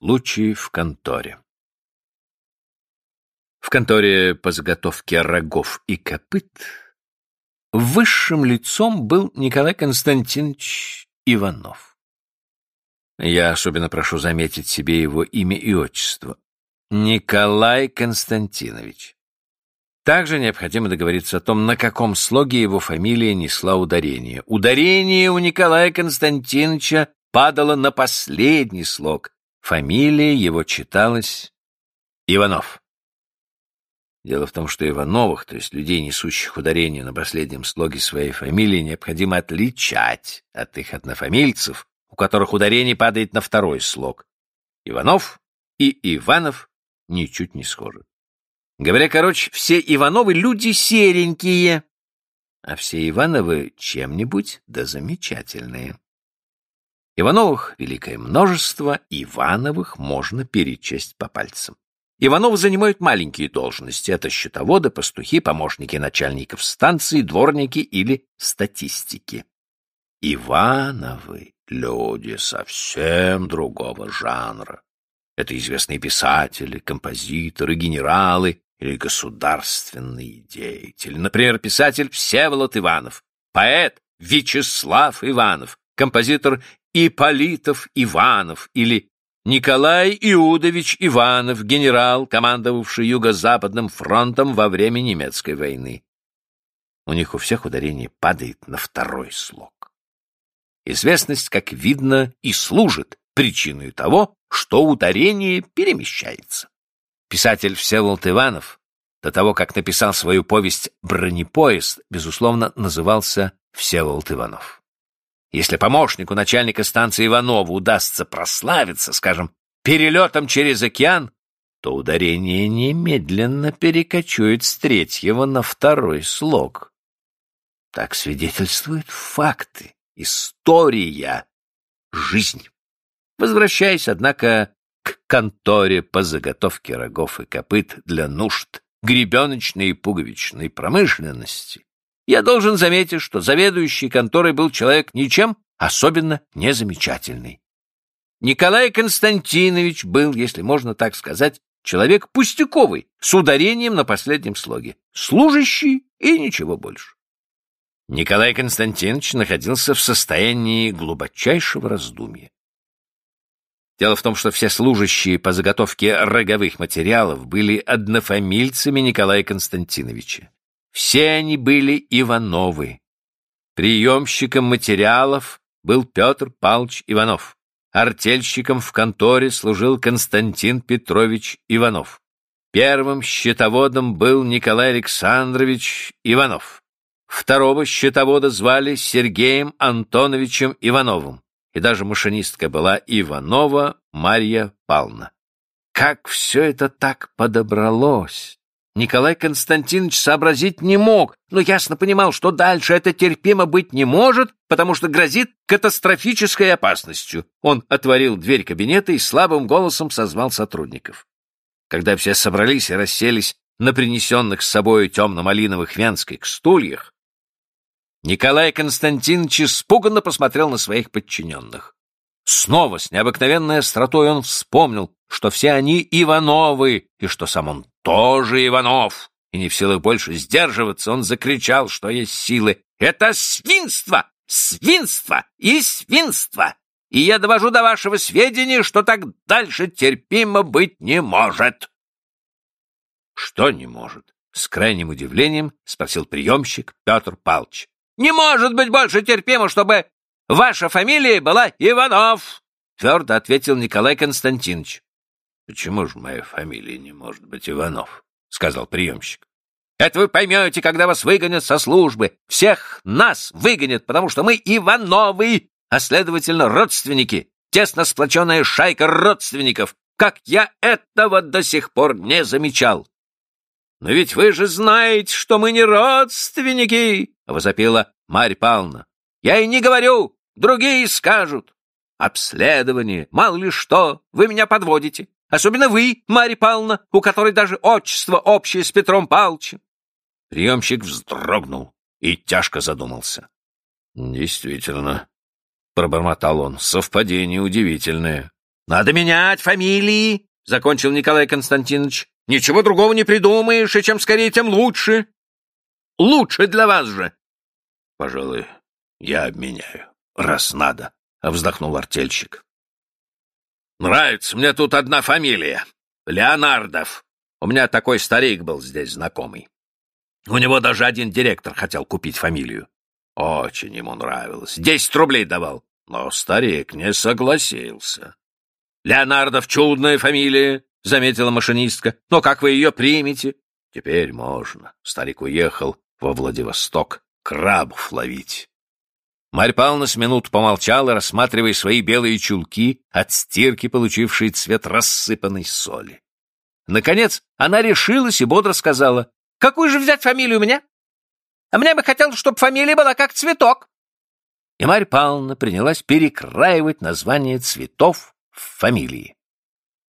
Случай в конторе. В конторе по заготовке рогов и копыт высшим лицом был Николай Константинович Иванов. Я особенно прошу заметить себе его имя и отчество. Николай Константинович. Также необходимо договориться о том, на каком слоге его фамилия несла ударение. Ударение у Николая Константиновича падало на последний слог. Фамилия его читалась Иванов. Дело в том, что Ивановых, то есть людей, несущих ударение на последнем слоге своей фамилии, необходимо отличать от их однофамильцев, у которых ударение падает на второй слог. Иванов и Иванов ничуть не схожи. Говоря короче, все Ивановы люди серенькие, а все Ивановы чем-нибудь да замечательные. Ивановых великое множество, Ивановых можно перечесть по пальцам. Ивановы занимают маленькие должности. Это счетоводы, пастухи, помощники начальников станции, дворники или статистики. Ивановы — люди совсем другого жанра. Это известные писатели, композиторы, генералы или государственные деятели. Например, писатель Всеволод Иванов, поэт Вячеслав Иванов, композитор Иполитов Иванов или Николай Иудович Иванов, генерал, командовавший Юго-Западным фронтом во время немецкой войны. У них у всех ударение падает на второй слог. Известность, как видно, и служит причиной того, что ударение перемещается. Писатель Всеволод Иванов, до того, как написал свою повесть «Бронепоезд», безусловно, назывался Всеволод Иванов. Если помощнику начальника станции Иванову удастся прославиться, скажем, перелетом через океан, то ударение немедленно перекочует с третьего на второй слог. Так свидетельствуют факты, история, жизнь. Возвращаясь, однако, к конторе по заготовке рогов и копыт для нужд гребеночной и пуговичной промышленности, я должен заметить, что заведующий конторой был человек ничем особенно незамечательный. Николай Константинович был, если можно так сказать, человек пустяковый, с ударением на последнем слоге, служащий и ничего больше. Николай Константинович находился в состоянии глубочайшего раздумья. Дело в том, что все служащие по заготовке роговых материалов были однофамильцами Николая Константиновича. Все они были Ивановы. Приемщиком материалов был Петр Павлович Иванов. Артельщиком в конторе служил Константин Петрович Иванов. Первым счетоводом был Николай Александрович Иванов. Второго счетовода звали Сергеем Антоновичем Ивановым. И даже машинистка была Иванова Марья Павловна. Как все это так подобралось! Николай Константинович сообразить не мог, но ясно понимал, что дальше это терпимо быть не может, потому что грозит катастрофической опасностью. Он отворил дверь кабинета и слабым голосом созвал сотрудников. Когда все собрались и расселись на принесенных с собой темно-малиновых венских стульях, Николай Константинович испуганно посмотрел на своих подчиненных. Снова с необыкновенной остротой он вспомнил, что все они Ивановы, и что сам он тоже Иванов. И не в силах больше сдерживаться, он закричал, что есть силы. «Это свинство! Свинство и свинство! И я довожу до вашего сведения, что так дальше терпимо быть не может!» «Что не может?» — с крайним удивлением спросил приемщик Петр Павлович. «Не может быть больше терпимо, чтобы ваша фамилия была Иванов!» — твердо ответил Николай Константинович. Почему же моя фамилия не может быть Иванов? — сказал приемщик. — Это вы поймете, когда вас выгонят со службы. Всех нас выгонят, потому что мы Ивановы, а, следовательно, родственники, тесно сплоченная шайка родственников. Как я этого до сих пор не замечал. — Но ведь вы же знаете, что мы не родственники, — возопила Марья Павловна. — Я и не говорю, другие скажут. Обследование, мало ли что, вы меня подводите. Особенно вы, Марья Павловна, у которой даже отчество общее с Петром Павловичем. Приемщик вздрогнул и тяжко задумался. — Действительно, — пробормотал он, — совпадение удивительное. Надо менять фамилии, — закончил Николай Константинович. Ничего другого не придумаешь, и чем скорее, тем лучше. Лучше для вас же. Пожалуй, я обменяю, раз надо, — вздохнул артельщик. Нравится мне тут одна фамилия. Леонардов. У меня такой старик был здесь знакомый. У него даже один директор хотел купить фамилию. Очень ему нравилось. Десять рублей давал. Но старик не согласился. Леонардов чудная фамилия, — заметила машинистка. Но как вы ее примете? Теперь можно. Старик уехал во Владивосток крабов ловить. Марь Павловна с минут помолчала, рассматривая свои белые чулки от стирки, получившие цвет рассыпанной соли. Наконец она решилась и бодро сказала, «Какую же взять фамилию у меня? А мне бы хотелось, чтобы фамилия была как цветок». И Марь Павловна принялась перекраивать названия цветов в фамилии.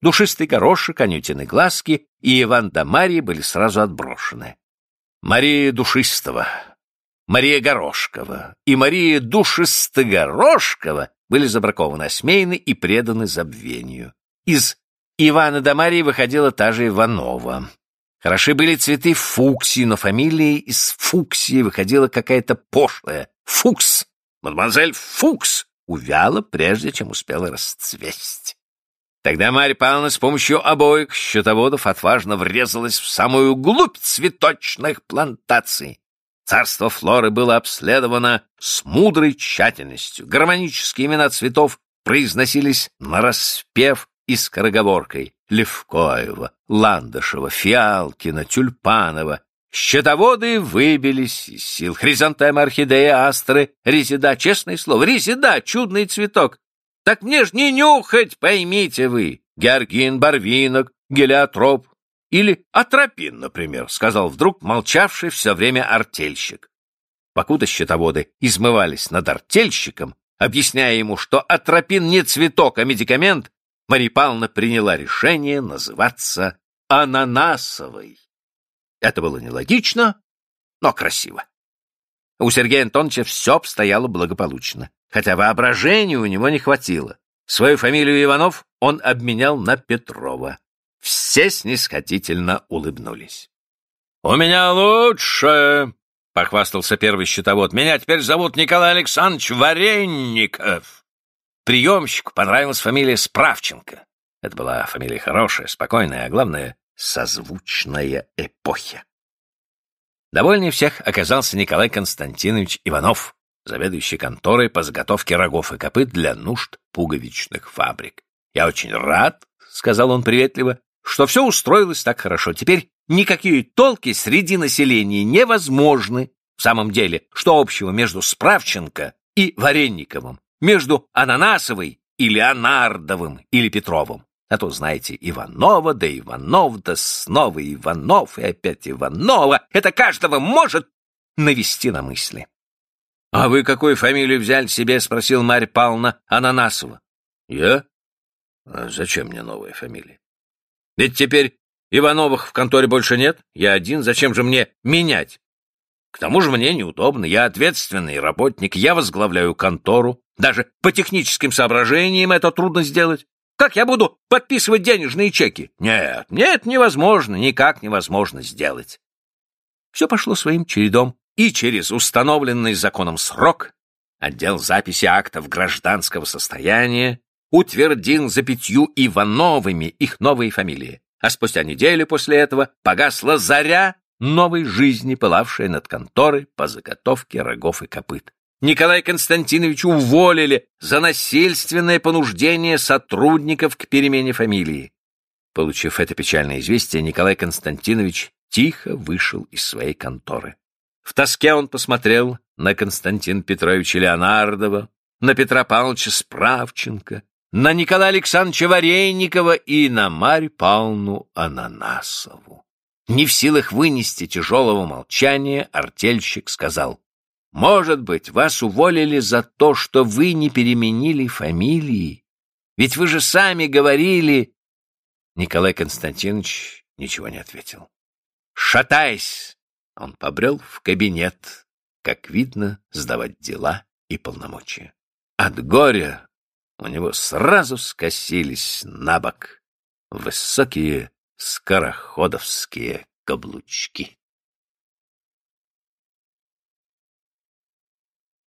Душистый горошек, анютины глазки и Иван да Мария были сразу отброшены. Мария Душистого, Мария Горошкова и Мария Душистогорошкова были забракованы, осмеяны и преданы забвению. Из Ивана да Марии выходила та же Иванова. Хороши были цветы фуксии, но фамилия из фуксии выходила какая-то пошлая. Фукс, мадемуазель Фукс, увяла, прежде чем успела расцвесть. Тогда Марья Павловна с помощью обоих счетоводов отважно врезалась в самую глубь цветочных плантаций. Царство Флоры было обследовано с мудрой тщательностью. Гармонические имена цветов произносились нараспев и скороговоркой. Левкоева, Ландышева, Фиалкина, Тюльпанова. Счетоводы выбились из сил. Хризантемы, орхидеи, астры, резида, честное слово, резида, чудный цветок. Так мне ж не нюхать, поймите вы. Георгин, барвинок, гелиотроп. Или атропин, например, сказал вдруг молчавший все время артельщик. Покуда счетоводы измывались над артельщиком, объясняя ему, что атропин не цветок, а медикамент, Мария Павловна приняла решение называться ананасовой. Это было нелогично, но красиво. У Сергея Антоновича все обстояло благополучно хотя воображения у него не хватило. Свою фамилию Иванов он обменял на Петрова. Все снисходительно улыбнулись. — У меня лучше, — похвастался первый счетовод. — Меня теперь зовут Николай Александрович Варенников. Приемщику понравилась фамилия Справченко. Это была фамилия хорошая, спокойная, а главное, созвучная эпохе. Довольнее всех оказался Николай Константинович Иванов, заведующий конторой по заготовке рогов и копыт для нужд пуговичных фабрик. «Я очень рад», — сказал он приветливо, — «что все устроилось так хорошо. Теперь никакие толки среди населения невозможны. В самом деле, что общего между Справченко и Варенниковым, между Ананасовой и Леонардовым или Петровым? А то, знаете, Иванова, да Иванов, да снова Иванов и опять Иванова. Это каждого может навести на мысли. — А вы какую фамилию взяли себе? — спросил Марья Павловна Ананасова. — Я? А зачем мне новая фамилия? Ведь теперь Ивановых в конторе больше нет. Я один, зачем же мне менять? К тому же мне неудобно. Я ответственный работник, я возглавляю контору. Даже по техническим соображениям это трудно сделать. Как я буду подписывать денежные чеки? Нет, нет, невозможно, никак невозможно сделать. Все пошло своим чередом и через установленный законом срок отдел записи актов гражданского состояния утвердил за пятью Ивановыми их новые фамилии, а спустя неделю после этого погасла заря новой жизни, пылавшая над конторой по заготовке рогов и копыт. Николай Константинович уволили за насильственное понуждение сотрудников к перемене фамилии. Получив это печальное известие, Николай Константинович тихо вышел из своей конторы. В тоске он посмотрел на Константина Петровича Леонардова, на Петра Павловича Справченко, на Николая Александровича Варенникова и на Марь Павловну Ананасову. Не в силах вынести тяжелого молчания, артельщик сказал, «Может быть, вас уволили за то, что вы не переменили фамилии? Ведь вы же сами говорили...» Николай Константинович ничего не ответил. «Шатаясь он побрел в кабинет, как видно, сдавать дела и полномочия. От горя у него сразу скосились на бок высокие скороходовские каблучки.